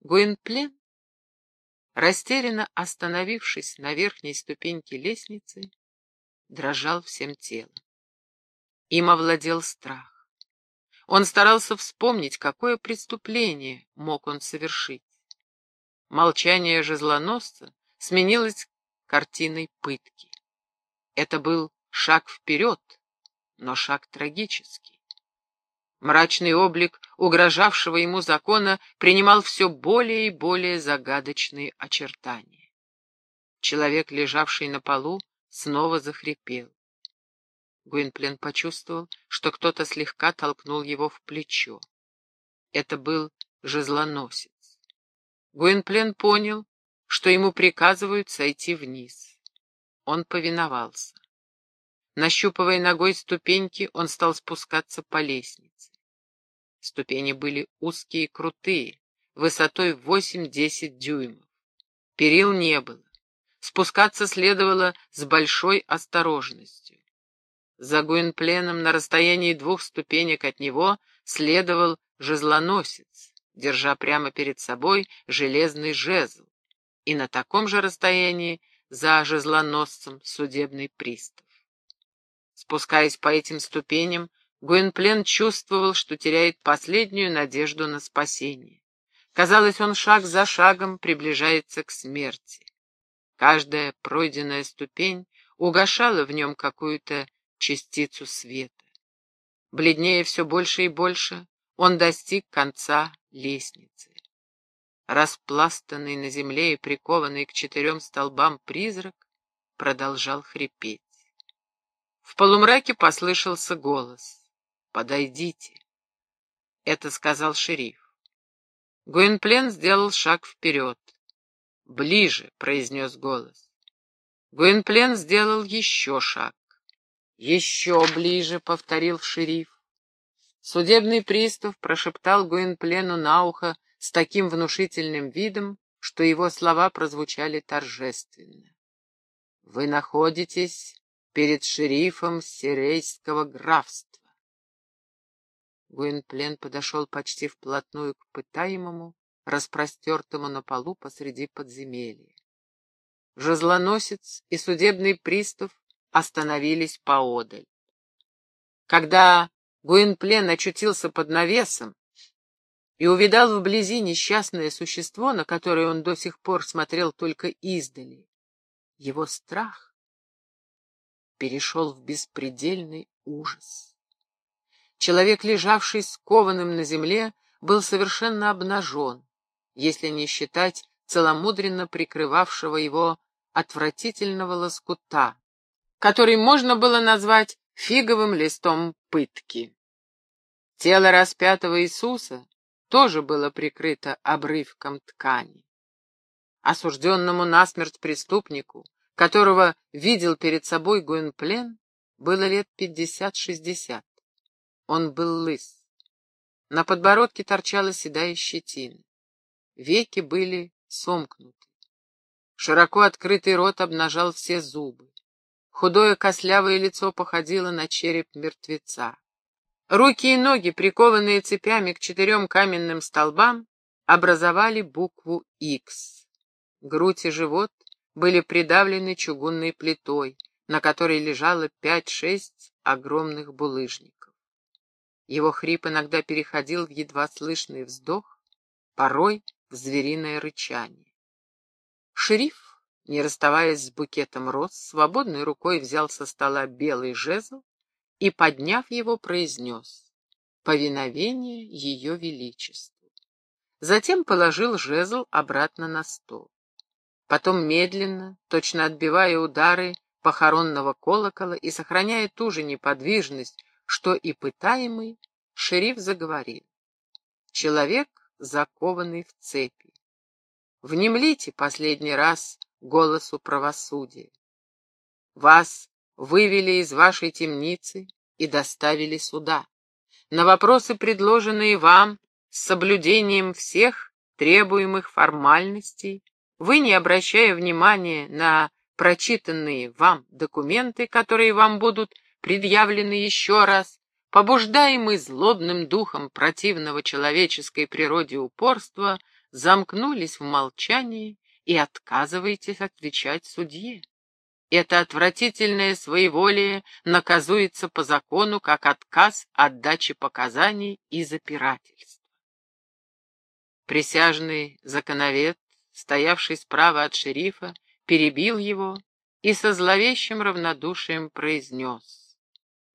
Гуинплен, растерянно остановившись на верхней ступеньке лестницы, дрожал всем телом. Им овладел страх. Он старался вспомнить, какое преступление мог он совершить. Молчание жезлоносца сменилось картиной пытки. Это был шаг вперед, но шаг трагический. Мрачный облик угрожавшего ему закона принимал все более и более загадочные очертания. Человек, лежавший на полу, снова захрипел. Гуинплен почувствовал, что кто-то слегка толкнул его в плечо. Это был жезлоносец. Гуинплен понял, что ему приказывают сойти вниз. Он повиновался. Нащупывая ногой ступеньки, он стал спускаться по лестнице. Ступени были узкие и крутые, высотой 8-10 дюймов. Перил не было. Спускаться следовало с большой осторожностью. За Гуинпленом на расстоянии двух ступенек от него следовал жезлоносец, держа прямо перед собой железный жезл, и на таком же расстоянии за жезлоносцем судебный пристав. Спускаясь по этим ступеням, Гуинплен чувствовал, что теряет последнюю надежду на спасение. Казалось, он шаг за шагом приближается к смерти. Каждая пройденная ступень угошала в нем какую-то частицу света. Бледнее все больше и больше, он достиг конца лестницы. Распластанный на земле и прикованный к четырем столбам призрак продолжал хрипеть. В полумраке послышался голос. «Подойдите!» Это сказал шериф. Гуинплен сделал шаг вперед. «Ближе!» — произнес голос. Гуинплен сделал еще шаг. «Еще ближе!» — повторил шериф. Судебный пристав прошептал Гуинплену на ухо с таким внушительным видом, что его слова прозвучали торжественно. «Вы находитесь перед шерифом Сирейского графства. Гуинплен подошел почти вплотную к пытаемому, распростертому на полу посреди подземелья. Жезлоносец и судебный пристав остановились поодаль. Когда Гуинплен очутился под навесом и увидал вблизи несчастное существо, на которое он до сих пор смотрел только издали, его страх перешел в беспредельный ужас. Человек, лежавший скованным на земле, был совершенно обнажен, если не считать целомудренно прикрывавшего его отвратительного лоскута, который можно было назвать фиговым листом пытки. Тело распятого Иисуса тоже было прикрыто обрывком ткани. Осужденному насмерть преступнику которого видел перед собой Гуинплен, было лет пятьдесят-шестьдесят. Он был лыс. На подбородке торчала седая щетина. Веки были сомкнуты. Широко открытый рот обнажал все зубы. Худое кослявое лицо походило на череп мертвеца. Руки и ноги, прикованные цепями к четырем каменным столбам, образовали букву «Х». Грудь и живот были придавлены чугунной плитой, на которой лежало пять-шесть огромных булыжников. Его хрип иногда переходил в едва слышный вздох, порой в звериное рычание. Шериф, не расставаясь с букетом роз, свободной рукой взял со стола белый жезл и, подняв его, произнес «Повиновение Ее Величеству». Затем положил жезл обратно на стол. Потом медленно, точно отбивая удары похоронного колокола и сохраняя ту же неподвижность, что и пытаемый, шериф заговорил. Человек, закованный в цепи. Внемлите последний раз голосу правосудия. Вас вывели из вашей темницы и доставили сюда. На вопросы, предложенные вам, с соблюдением всех требуемых формальностей, вы, не обращая внимания на прочитанные вам документы, которые вам будут предъявлены еще раз, побуждаемый злобным духом противного человеческой природе упорства, замкнулись в молчании и отказываетесь отвечать судье. Это отвратительное своеволие наказуется по закону как отказ от дачи показаний и запирательства. Присяжный законовед, стоявший справа от шерифа, перебил его и со зловещим равнодушием произнес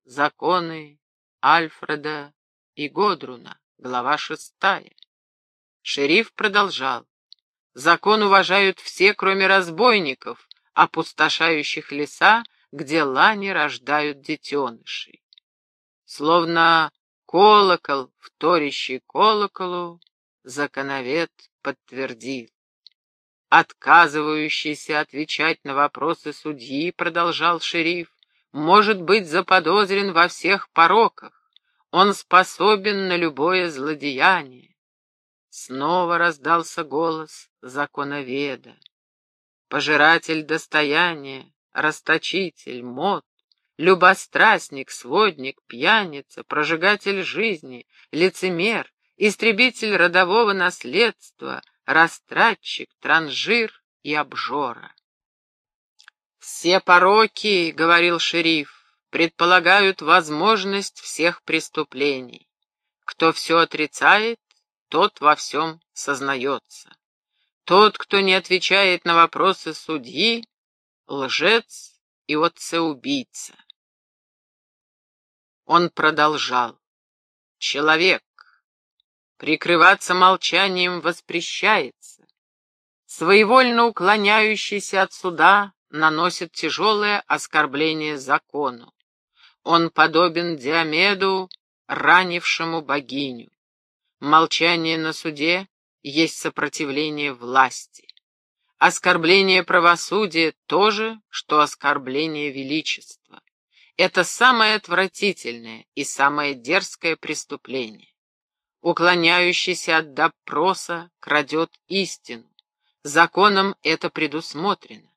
«Законы Альфреда и Годруна, глава шестая». Шериф продолжал «Закон уважают все, кроме разбойников, опустошающих леса, где лани рождают детенышей. Словно колокол, вторящий колоколу, законовед подтвердил. Отказывающийся отвечать на вопросы судьи, продолжал шериф, может быть заподозрен во всех пороках. Он способен на любое злодеяние. Снова раздался голос законоведа пожиратель достояния, расточитель, мод, любострастник, сводник, пьяница, прожигатель жизни, лицемер, истребитель родового наследства, растратчик, транжир и обжора. «Все пороки, — говорил шериф, — предполагают возможность всех преступлений. Кто все отрицает, тот во всем сознается. Тот, кто не отвечает на вопросы судьи, лжец и отцеубийца. Он продолжал. Человек. Прикрываться молчанием воспрещается. Своевольно уклоняющийся от суда наносит тяжелое оскорбление закону. Он подобен Диомеду, ранившему богиню. Молчание на суде есть сопротивление власти. Оскорбление правосудия — то же, что оскорбление величества. Это самое отвратительное и самое дерзкое преступление. Уклоняющийся от допроса крадет истину. Законом это предусмотрено.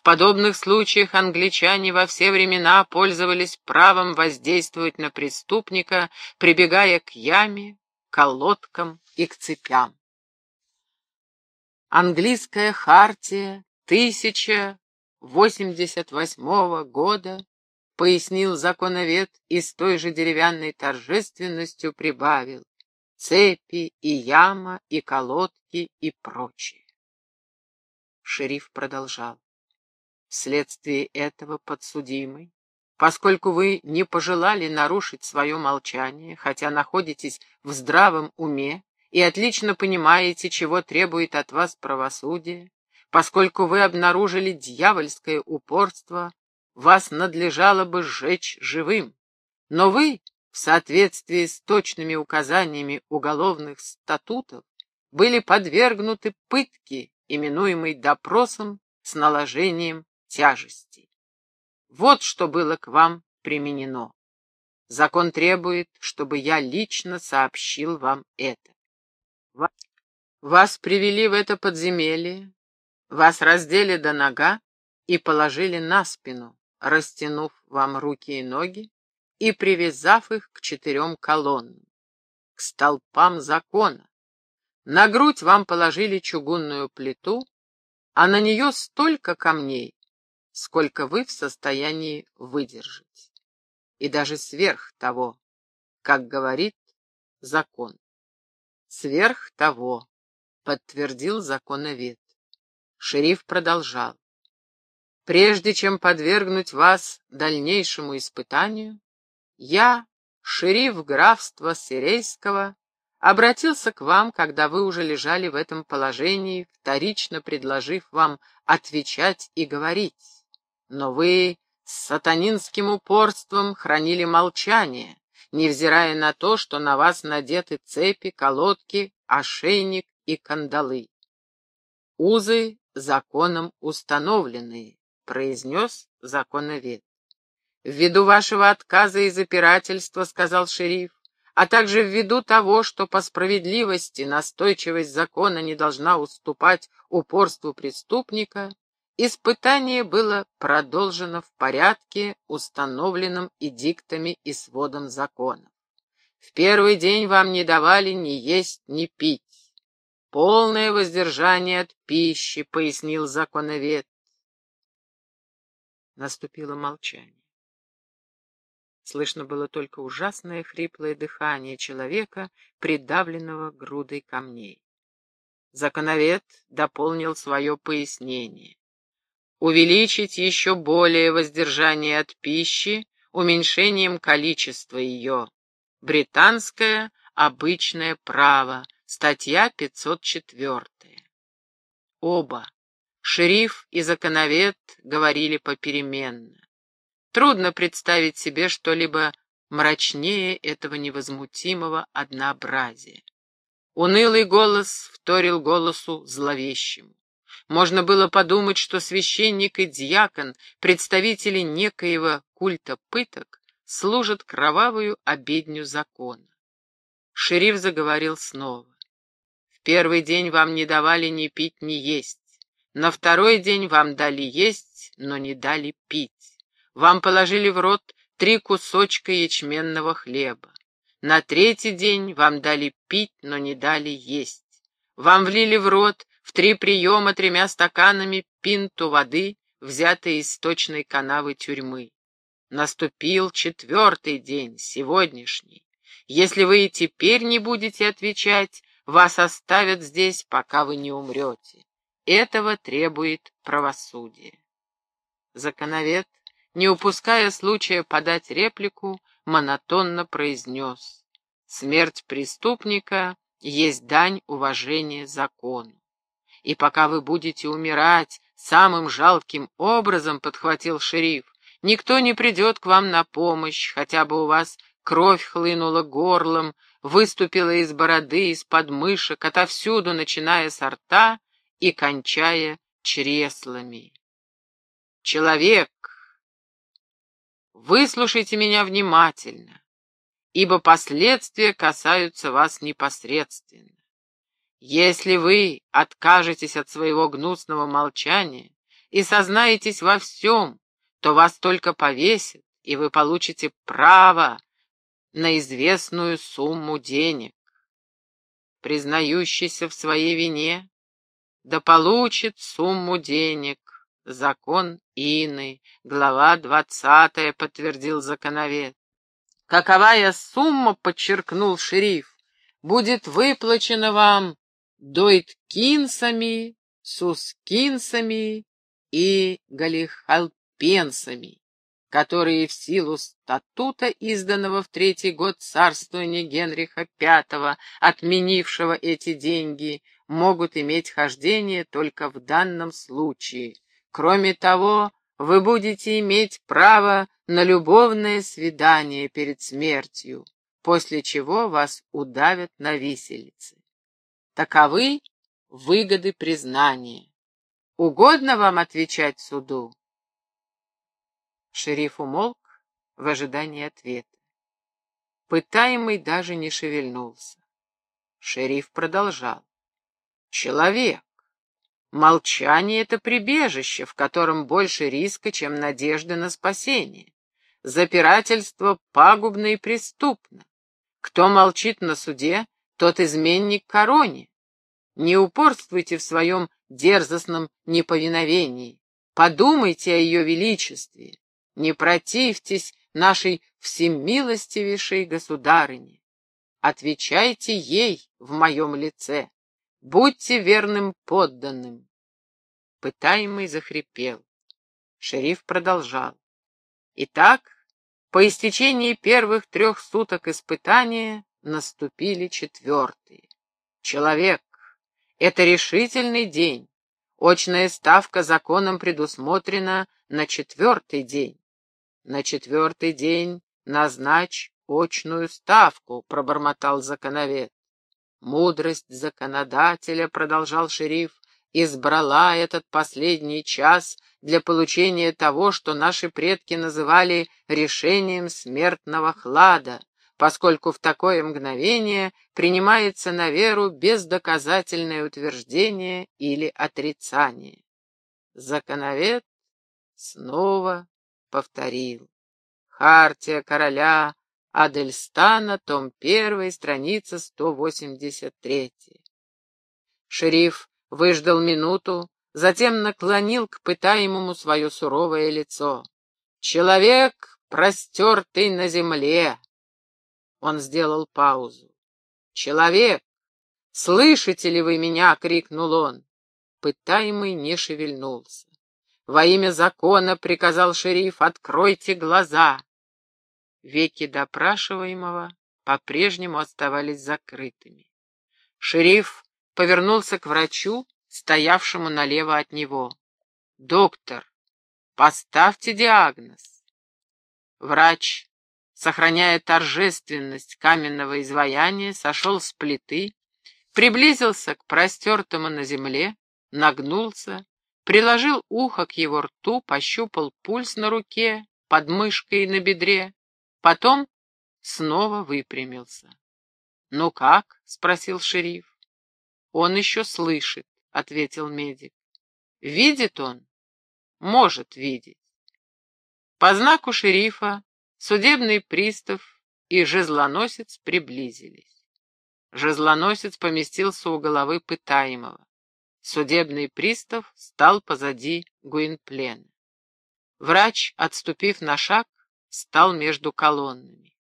В подобных случаях англичане во все времена пользовались правом воздействовать на преступника, прибегая к яме, колодкам и к цепям. Английская хартия 1088 года, пояснил законовед и с той же деревянной торжественностью прибавил цепи и яма, и колодки, и прочее. Шериф продолжал. Вследствие этого подсудимый, поскольку вы не пожелали нарушить свое молчание, хотя находитесь в здравом уме, и отлично понимаете, чего требует от вас правосудие, поскольку вы обнаружили дьявольское упорство, вас надлежало бы сжечь живым. Но вы, в соответствии с точными указаниями уголовных статутов, были подвергнуты пытке, именуемой допросом с наложением тяжести. Вот что было к вам применено. Закон требует, чтобы я лично сообщил вам это. Вас привели в это подземелье, вас раздели до нога и положили на спину, растянув вам руки и ноги и привязав их к четырем колоннам, к столпам закона. На грудь вам положили чугунную плиту, а на нее столько камней, сколько вы в состоянии выдержать. И даже сверх того, как говорит закон. Сверх того, подтвердил законовед. Шериф продолжал. Прежде чем подвергнуть вас дальнейшему испытанию, я, шериф графства Сирейского, обратился к вам, когда вы уже лежали в этом положении, вторично предложив вам отвечать и говорить. Но вы с сатанинским упорством хранили молчание, невзирая на то, что на вас надеты цепи, колодки, ошейник и кандалы. Узы законом установленные, произнес законовед. Ввиду вашего отказа и запирательства, сказал шериф, а также ввиду того, что по справедливости настойчивость закона не должна уступать упорству преступника, Испытание было продолжено в порядке, установленном эдиктами и сводом законов. В первый день вам не давали ни есть, ни пить. полное воздержание от пищи, пояснил законовед. Наступило молчание. Слышно было только ужасное хриплое дыхание человека, придавленного грудой камней. Законовед дополнил свое пояснение. Увеличить еще более воздержание от пищи уменьшением количества ее. Британское обычное право, статья 504. Оба, шериф и законовед, говорили попеременно. Трудно представить себе что-либо мрачнее этого невозмутимого однообразия. Унылый голос вторил голосу зловещему. Можно было подумать, что священник и дьякон, представители некоего культа пыток, служат кровавую обедню закона. Шериф заговорил снова. В первый день вам не давали ни пить, ни есть. На второй день вам дали есть, но не дали пить. Вам положили в рот три кусочка ячменного хлеба. На третий день вам дали пить, но не дали есть. Вам влили в рот в три приема тремя стаканами пинту воды, взятой из сточной канавы тюрьмы. Наступил четвертый день, сегодняшний. Если вы и теперь не будете отвечать, вас оставят здесь, пока вы не умрете. Этого требует правосудие. Законовед не упуская случая подать реплику, монотонно произнес «Смерть преступника есть дань уважения закону. И пока вы будете умирать самым жалким образом, — подхватил шериф, — никто не придет к вам на помощь, хотя бы у вас кровь хлынула горлом, выступила из бороды, из подмышек, отовсюду, начиная с рта и кончая чреслами. Человек, Выслушайте меня внимательно, ибо последствия касаются вас непосредственно. Если вы откажетесь от своего гнусного молчания и сознаетесь во всем, то вас только повесят, и вы получите право на известную сумму денег. Признающийся в своей вине, да получит сумму денег, Закон Ины, глава двадцатая, подтвердил законовед. Каковая сумма, подчеркнул шериф, будет выплачена вам дойткинсами, сускинсами и галихалпенсами, которые в силу статута, изданного в третий год царствования Генриха V, отменившего эти деньги, могут иметь хождение только в данном случае, Кроме того, вы будете иметь право на любовное свидание перед смертью, после чего вас удавят на виселице. Таковы выгоды признания. Угодно вам отвечать суду? Шериф умолк в ожидании ответа. Пытаемый даже не шевельнулся. Шериф продолжал. Человек, Молчание — это прибежище, в котором больше риска, чем надежды на спасение. Запирательство пагубно и преступно. Кто молчит на суде, тот изменник короне. Не упорствуйте в своем дерзостном неповиновении. Подумайте о ее величестве. Не противьтесь нашей всемилостивейшей государыне. Отвечайте ей в моем лице. Будьте верным подданным. Пытаемый захрипел. Шериф продолжал. Итак, по истечении первых трех суток испытания наступили четвертые. Человек, это решительный день. Очная ставка законом предусмотрена на четвертый день. На четвертый день назначь очную ставку, пробормотал законовед. Мудрость законодателя, продолжал шериф, избрала этот последний час для получения того, что наши предки называли решением смертного хлада, поскольку в такое мгновение принимается на веру бездоказательное утверждение или отрицание. Законовед снова повторил. Хартия короля Адельстана, том 1, страница 183. Шериф выждал минуту, затем наклонил к пытаемому свое суровое лицо. «Человек, простертый на земле!» Он сделал паузу. «Человек, слышите ли вы меня?» — крикнул он. Пытаемый не шевельнулся. «Во имя закона, — приказал шериф, — откройте глаза!» Веки допрашиваемого по-прежнему оставались закрытыми. Шериф повернулся к врачу, стоявшему налево от него. «Доктор, поставьте диагноз». Врач, сохраняя торжественность каменного изваяния, сошел с плиты, приблизился к простертому на земле, нагнулся, приложил ухо к его рту, пощупал пульс на руке, под мышкой и на бедре, потом снова выпрямился. «Ну как?» — спросил шериф. «Он еще слышит», — ответил медик. «Видит он?» «Может видеть». По знаку шерифа судебный пристав и жезлоносец приблизились. Жезлоносец поместился у головы пытаемого. Судебный пристав стал позади Гуинплена. Врач, отступив на шаг, стал между колоннами.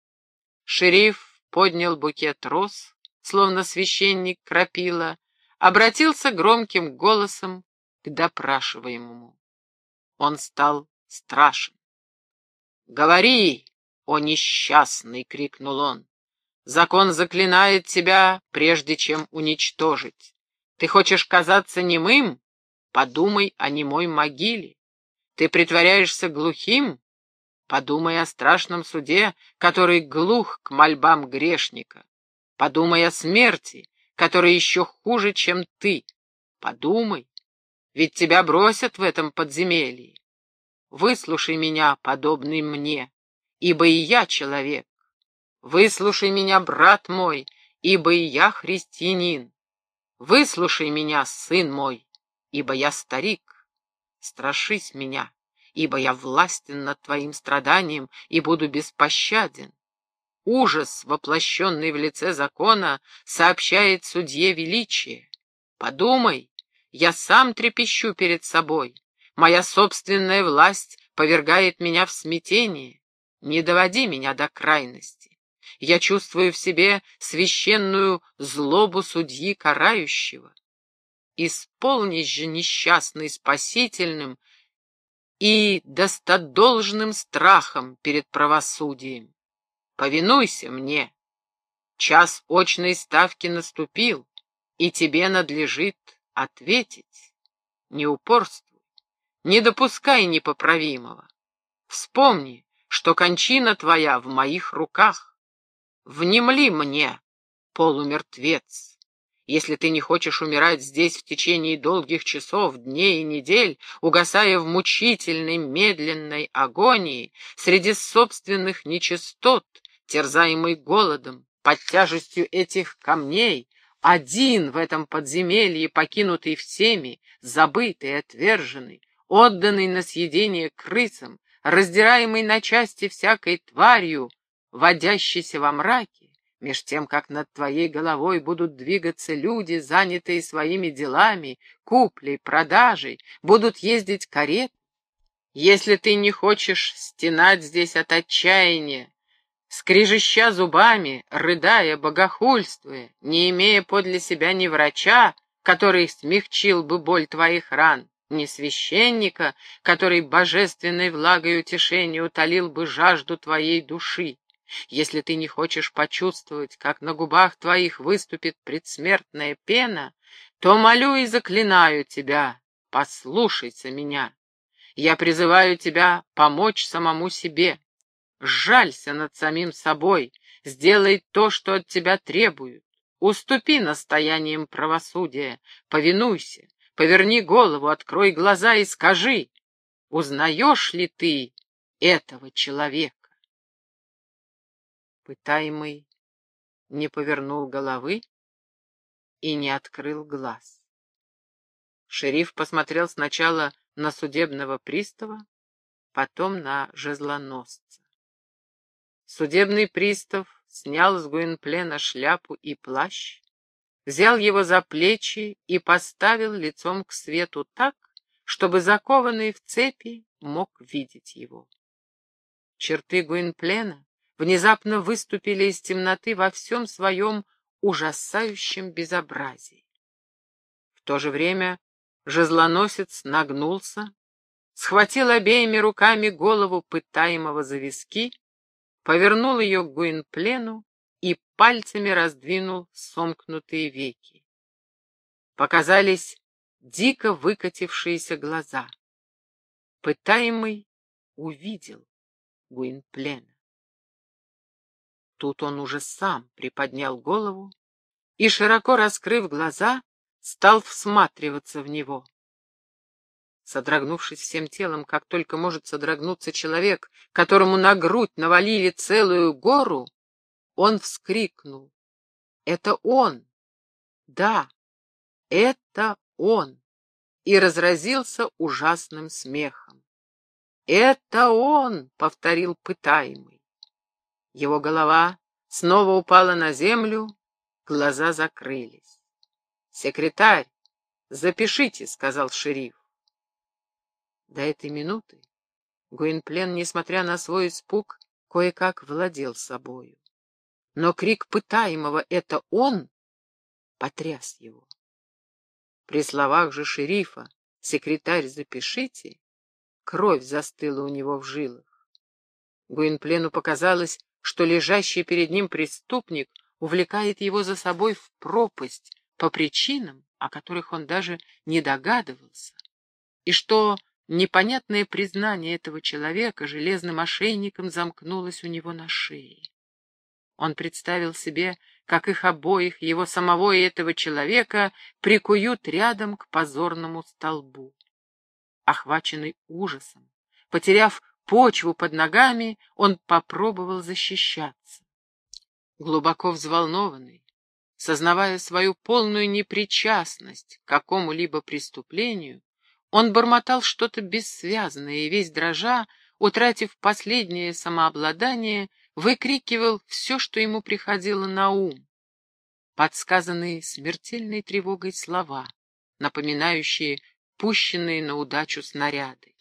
Шериф поднял букет роз, словно священник крапила, обратился громким голосом к допрашиваемому. Он стал страшен. «Говори, о несчастный!» — крикнул он. «Закон заклинает тебя, прежде чем уничтожить. Ты хочешь казаться немым? Подумай о немой могиле. Ты притворяешься глухим? Подумай о страшном суде, который глух к мольбам грешника. Подумай о смерти, которая еще хуже, чем ты. Подумай, ведь тебя бросят в этом подземелье. Выслушай меня, подобный мне, ибо и я человек. Выслушай меня, брат мой, ибо и я христианин. Выслушай меня, сын мой, ибо я старик. Страшись меня ибо я властен над твоим страданием и буду беспощаден. Ужас, воплощенный в лице закона, сообщает судье величие. Подумай, я сам трепещу перед собой. Моя собственная власть повергает меня в смятение. Не доводи меня до крайности. Я чувствую в себе священную злобу судьи карающего. Исполнись же несчастный спасительным и достодолжным страхом перед правосудием. Повинуйся мне. Час очной ставки наступил, и тебе надлежит ответить. Не упорствуй, не допускай непоправимого. Вспомни, что кончина твоя в моих руках. Внемли мне, полумертвец. Если ты не хочешь умирать здесь в течение долгих часов, дней и недель, угасая в мучительной, медленной агонии, среди собственных нечистот, терзаемый голодом, под тяжестью этих камней, один в этом подземелье, покинутый всеми, забытый, отверженный, отданный на съедение крысам, раздираемый на части всякой тварью, водящийся во мраке, меж тем, как над твоей головой будут двигаться люди, занятые своими делами, куплей, продажей, будут ездить карет. Если ты не хочешь стенать здесь от отчаяния, скрежеща зубами, рыдая, богохульствуя, не имея подле себя ни врача, который смягчил бы боль твоих ран, ни священника, который божественной влагой утешения утолил бы жажду твоей души, если ты не хочешь почувствовать, как на губах твоих выступит предсмертная пена, то молю и заклинаю тебя, послушайся меня. Я призываю тебя помочь самому себе. Жалься над самим собой, сделай то, что от тебя требуют. Уступи настоянием правосудия, повинуйся, поверни голову, открой глаза и скажи, узнаешь ли ты этого человека? Пытаемый не повернул головы и не открыл глаз. Шериф посмотрел сначала на судебного пристава, потом на жезлоносца. Судебный пристав снял с Гуинплена шляпу и плащ, взял его за плечи и поставил лицом к свету так, чтобы закованный в цепи мог видеть его. Черты Гуинплена внезапно выступили из темноты во всем своем ужасающем безобразии. В то же время жезлоносец нагнулся, схватил обеими руками голову пытаемого за виски, повернул ее к Гуинплену и пальцами раздвинул сомкнутые веки. Показались дико выкатившиеся глаза. Пытаемый увидел Гуинплена. Тут он уже сам приподнял голову и, широко раскрыв глаза, стал всматриваться в него. Содрогнувшись всем телом, как только может содрогнуться человек, которому на грудь навалили целую гору, он вскрикнул. «Это он! Да, это он!» и разразился ужасным смехом. «Это он!» — повторил пытаемый. Его голова снова упала на землю, глаза закрылись. «Секретарь, запишите», — сказал шериф. До этой минуты Гуинплен, несмотря на свой испуг, кое-как владел собою. Но крик пытаемого «это он!» потряс его. При словах же шерифа «секретарь, запишите» кровь застыла у него в жилах. Гуинплену показалось, что лежащий перед ним преступник увлекает его за собой в пропасть по причинам, о которых он даже не догадывался, и что Непонятное признание этого человека железным ошейником замкнулось у него на шее. Он представил себе, как их обоих, его самого и этого человека, прикуют рядом к позорному столбу. Охваченный ужасом, потеряв почву под ногами, он попробовал защищаться. Глубоко взволнованный, сознавая свою полную непричастность к какому-либо преступлению, он бормотал что-то бессвязное и весь дрожа, утратив последнее самообладание, выкрикивал все, что ему приходило на ум. Подсказанные смертельной тревогой слова, напоминающие пущенные на удачу снаряды.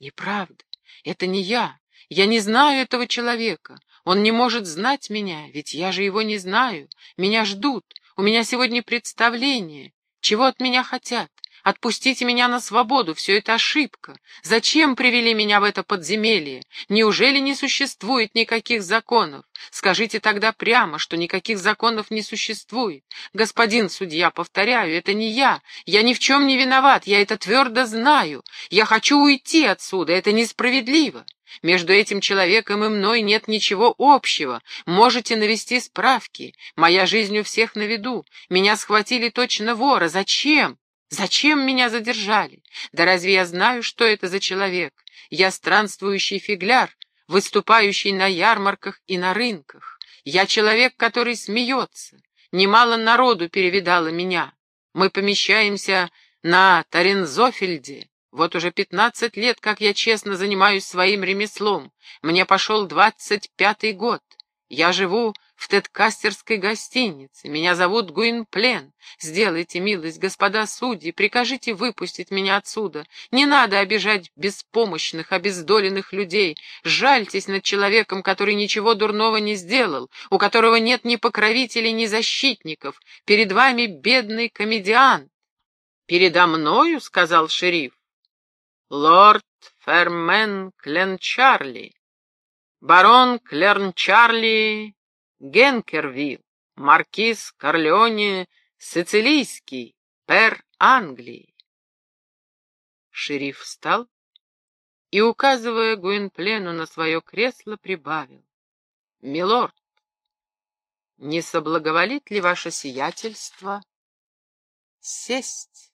Неправда, это не я, я не знаю этого человека, он не может знать меня, ведь я же его не знаю, меня ждут, у меня сегодня представление, чего от меня хотят, Отпустите меня на свободу, все это ошибка. Зачем привели меня в это подземелье? Неужели не существует никаких законов? Скажите тогда прямо, что никаких законов не существует. Господин судья, повторяю, это не я. Я ни в чем не виноват, я это твердо знаю. Я хочу уйти отсюда, это несправедливо. Между этим человеком и мной нет ничего общего. Можете навести справки. Моя жизнь у всех на виду. Меня схватили точно вора. Зачем? Зачем меня задержали? Да разве я знаю, что это за человек? Я странствующий фигляр, выступающий на ярмарках и на рынках. Я человек, который смеется. Немало народу перевидало меня. Мы помещаемся на Тарензофельде. Вот уже пятнадцать лет, как я честно занимаюсь своим ремеслом. Мне пошел двадцать пятый год. Я живу в Теткастерской гостинице. Меня зовут Гуинплен. Сделайте милость, господа судьи, прикажите выпустить меня отсюда. Не надо обижать беспомощных, обездоленных людей. Жальтесь над человеком, который ничего дурного не сделал, у которого нет ни покровителей, ни защитников. Перед вами бедный комедиант. «Передо мною», — сказал шериф, — «лорд Фермен Кленчарли, барон Кленчарли Генкервилл, маркиз Корлеоне Сицилийский, пер Англии. Шериф встал и, указывая Гуинплену на свое кресло, прибавил. «Милорд, не соблаговолит ли ваше сиятельство сесть?»